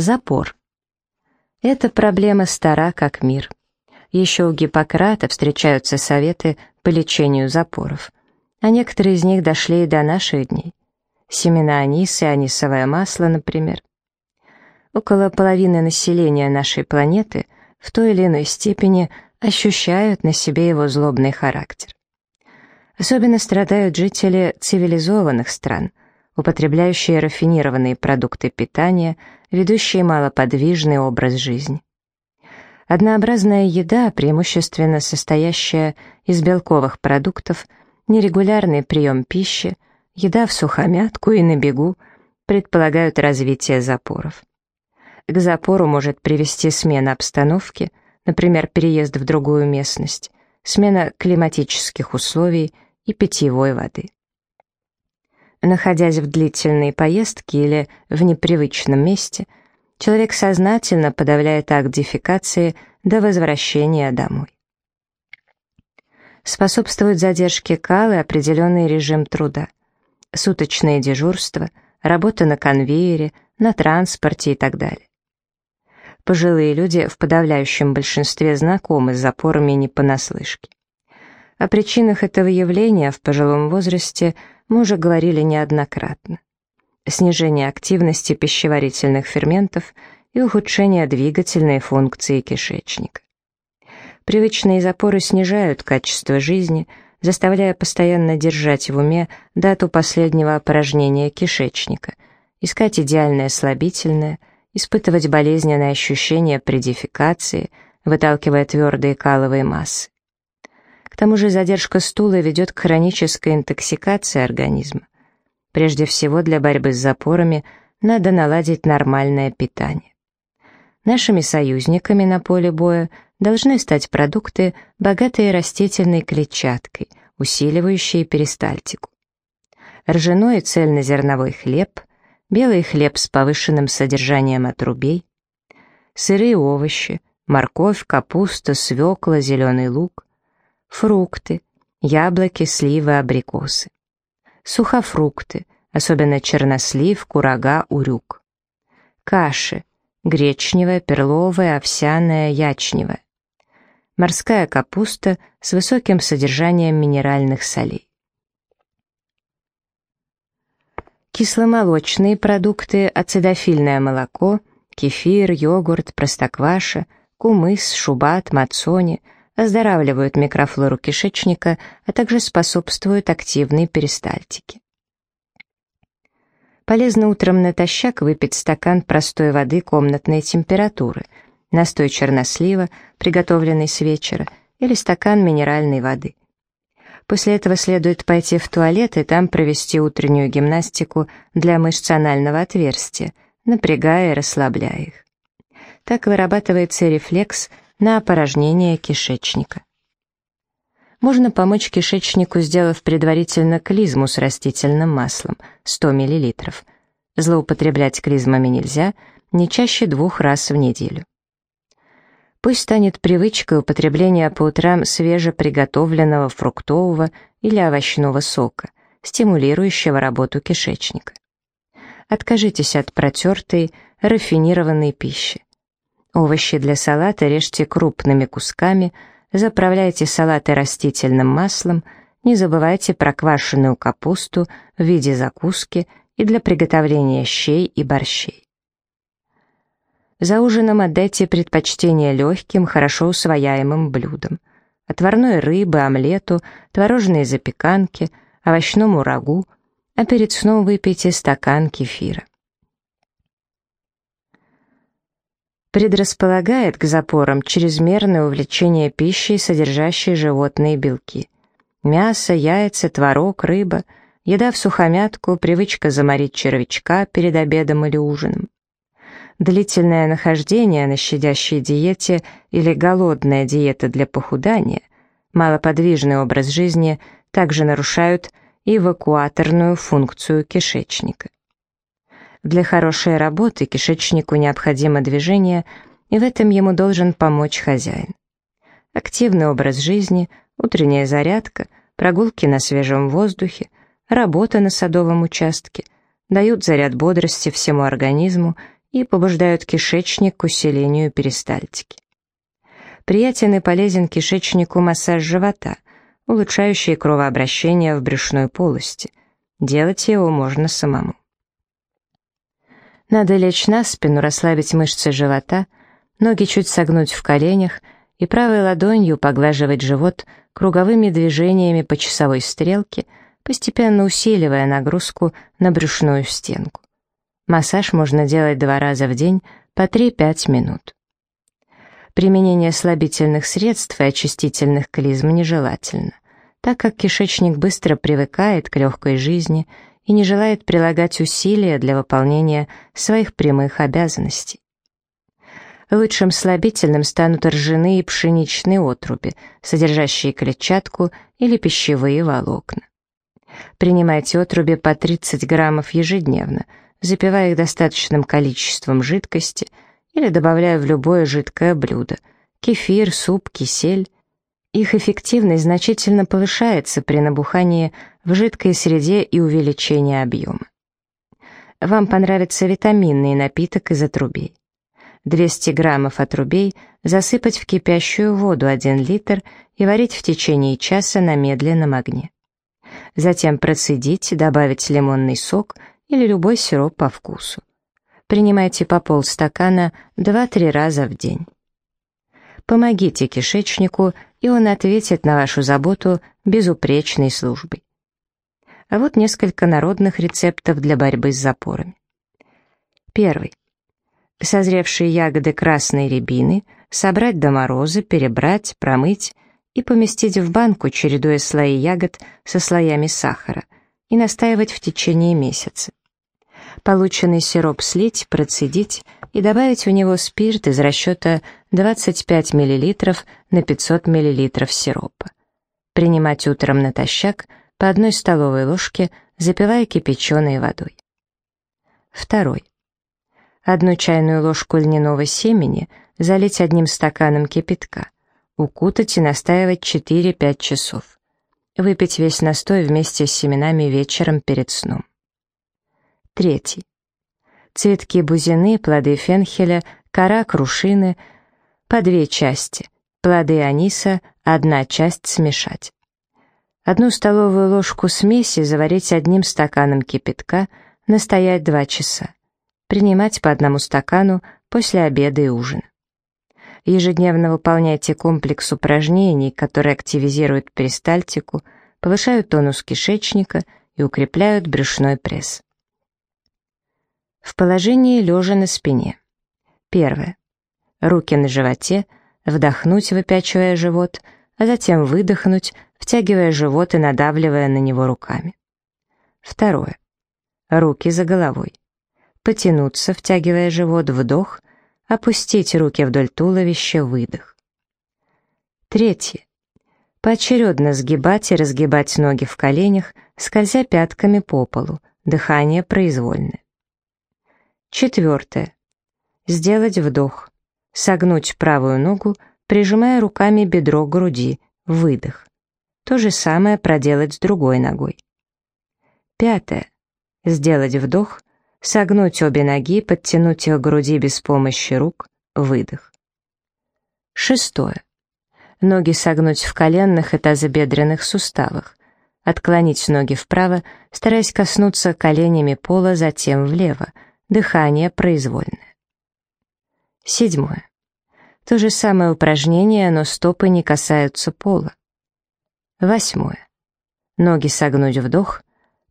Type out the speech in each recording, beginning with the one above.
Запор. Эта проблема стара как мир. Еще у Гиппократа встречаются советы по лечению запоров, а некоторые из них дошли и до наших дней. Семена аниса и анисовое масло, например. Около половины населения нашей планеты в той или иной степени ощущают на себе его злобный характер. Особенно страдают жители цивилизованных стран, употребляющие рафинированные продукты питания, ведущие малоподвижный образ жизни. Однообразная еда, преимущественно состоящая из белковых продуктов, нерегулярный прием пищи, еда в сухомятку и на бегу предполагают развитие запоров. К запору может привести смена обстановки, например, переезд в другую местность, смена климатических условий и питьевой воды. Находясь в длительной поездке или в непривычном месте, человек сознательно подавляет акт дефекации до возвращения домой. Способствует задержке калы определенный режим труда, суточное дежурство, работа на конвейере, на транспорте и так далее. Пожилые люди в подавляющем большинстве знакомы с запорами не понаслышке. О причинах этого явления в пожилом возрасте мы уже говорили неоднократно. Снижение активности пищеварительных ферментов и ухудшение двигательной функции кишечника. Привычные запоры снижают качество жизни, заставляя постоянно держать в уме дату последнего опорожнения кишечника, искать идеальное слабительное, испытывать болезненные ощущения при дефекации, выталкивая твердые каловые массы. Тому же задержка стула ведет к хронической интоксикации организма. Прежде всего для борьбы с запорами надо наладить нормальное питание. Нашими союзниками на поле боя должны стать продукты, богатые растительной клетчаткой, усиливающие перистальтику. Ржаной и цельнозерновой хлеб, белый хлеб с повышенным содержанием отрубей, сырые овощи, морковь, капуста, свекла, зеленый лук, фрукты, яблоки, сливы, абрикосы. Сухофрукты, особенно чернослив, курага, урюк. Каши, гречневая, перловая, овсяная, ячневая. Морская капуста с высоким содержанием минеральных солей. Кисломолочные продукты, ацидофильное молоко, кефир, йогурт, простокваша, кумыс, шубат, мацони – оздоравливают микрофлору кишечника, а также способствуют активной перистальтике. Полезно утром натощак выпить стакан простой воды комнатной температуры, настой чернослива, приготовленный с вечера, или стакан минеральной воды. После этого следует пойти в туалет и там провести утреннюю гимнастику для мышц анального отверстия, напрягая и расслабляя их. Так вырабатывается рефлекс на опорожнение кишечника. Можно помочь кишечнику, сделав предварительно клизму с растительным маслом 100 мл. Злоупотреблять клизмами нельзя, не чаще двух раз в неделю. Пусть станет привычкой употребления по утрам свежеприготовленного фруктового или овощного сока, стимулирующего работу кишечника. Откажитесь от протертой, рафинированной пищи. Овощи для салата режьте крупными кусками, заправляйте салаты растительным маслом, не забывайте про квашеную капусту в виде закуски и для приготовления щей и борщей. За ужином отдайте предпочтение легким, хорошо усвояемым блюдам. Отварной рыбы, омлету, творожной запеканке, овощному рагу, а перед сном выпейте стакан кефира. Предрасполагает к запорам чрезмерное увлечение пищей, содержащей животные белки. Мясо, яйца, творог, рыба, еда в сухомятку, привычка заморить червячка перед обедом или ужином. Длительное нахождение на щадящей диете или голодная диета для похудания, малоподвижный образ жизни также нарушают эвакуаторную функцию кишечника. Для хорошей работы кишечнику необходимо движение, и в этом ему должен помочь хозяин. Активный образ жизни, утренняя зарядка, прогулки на свежем воздухе, работа на садовом участке дают заряд бодрости всему организму и побуждают кишечник к усилению перистальтики. Приятен и полезен кишечнику массаж живота, улучшающий кровообращение в брюшной полости. Делать его можно самому. Надо лечь на спину, расслабить мышцы живота, ноги чуть согнуть в коленях и правой ладонью поглаживать живот круговыми движениями по часовой стрелке, постепенно усиливая нагрузку на брюшную стенку. Массаж можно делать два раза в день по 3-5 минут. Применение слабительных средств и очистительных клизм нежелательно, так как кишечник быстро привыкает к легкой жизни и не желает прилагать усилия для выполнения своих прямых обязанностей. Лучшим слабительным станут ржаные и пшеничные отруби, содержащие клетчатку или пищевые волокна. Принимайте отруби по 30 граммов ежедневно, запивая их достаточным количеством жидкости или добавляя в любое жидкое блюдо – кефир, суп, кисель. Их эффективность значительно повышается при набухании в жидкой среде и увеличении объема. Вам понравится витаминный напиток из отрубей. 200 граммов отрубей засыпать в кипящую воду 1 литр и варить в течение часа на медленном огне. Затем процедить, добавить лимонный сок или любой сироп по вкусу. Принимайте по полстакана 2-3 раза в день. Помогите кишечнику, и он ответит на вашу заботу безупречной службой. А вот несколько народных рецептов для борьбы с запорами. Первый. Созревшие ягоды красной рябины собрать до мороза, перебрать, промыть и поместить в банку, чередуя слои ягод со слоями сахара, и настаивать в течение месяца. Полученный сироп слить, процедить и добавить в него спирт из расчета 25 мл на 500 мл сиропа. Принимать утром натощак по одной столовой ложке, запивая кипяченой водой. Второй. Одну чайную ложку льняного семени залить одним стаканом кипятка, укутать и настаивать 4-5 часов. Выпить весь настой вместе с семенами вечером перед сном. Третий. Цветки бузины, плоды фенхеля, кора крушины по две части, плоды аниса, одна часть смешать. Одну столовую ложку смеси заварить одним стаканом кипятка, настоять два часа. Принимать по одному стакану после обеда и ужина. Ежедневно выполняйте комплекс упражнений, которые активизируют перистальтику, повышают тонус кишечника и укрепляют брюшной пресс. В положении лежа на спине. Первое. Руки на животе, вдохнуть, выпячивая живот, а затем выдохнуть, втягивая живот и надавливая на него руками. Второе. Руки за головой. Потянуться, втягивая живот, вдох, опустить руки вдоль туловища, выдох. Третье. Поочередно сгибать и разгибать ноги в коленях, скользя пятками по полу, дыхание произвольное. Четвертое. Сделать вдох. Согнуть правую ногу, прижимая руками бедро к груди. Выдох. То же самое проделать с другой ногой. Пятое. Сделать вдох, согнуть обе ноги, подтянуть их к груди без помощи рук. Выдох. Шестое. Ноги согнуть в коленных и тазобедренных суставах. Отклонить ноги вправо, стараясь коснуться коленями пола, затем влево – Дыхание произвольное. Седьмое. То же самое упражнение, но стопы не касаются пола. Восьмое. Ноги согнуть вдох,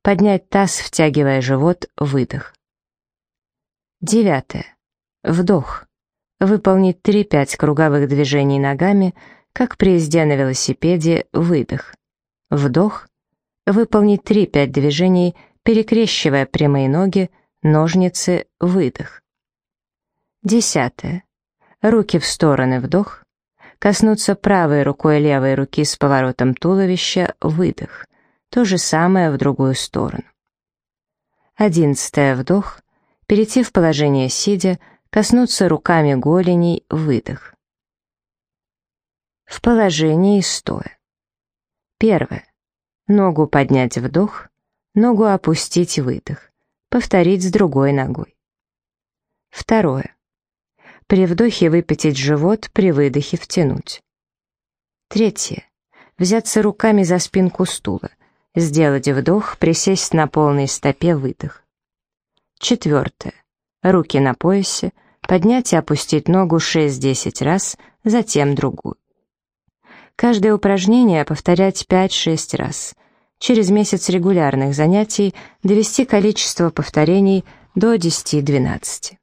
поднять таз, втягивая живот, выдох. Девятое. Вдох. Выполнить 3-5 круговых движений ногами, как при езде на велосипеде, выдох. Вдох. Выполнить 3-5 движений, перекрещивая прямые ноги, ножницы, выдох. Десятое. Руки в стороны, вдох. Коснуться правой рукой левой руки с поворотом туловища, выдох. То же самое в другую сторону. Одиннадцатое, вдох. Перейти в положение сидя, коснуться руками голеней, выдох. В положении стоя. Первое. Ногу поднять вдох, ногу опустить выдох повторить с другой ногой. Второе. При вдохе выпятить живот, при выдохе втянуть. Третье. Взяться руками за спинку стула. Сделать вдох, присесть на полной стопе, выдох. Четвертое. Руки на поясе, поднять и опустить ногу 6-10 раз, затем другую. Каждое упражнение повторять 5-6 раз. Через месяц регулярных занятий довести количество повторений до 10-12.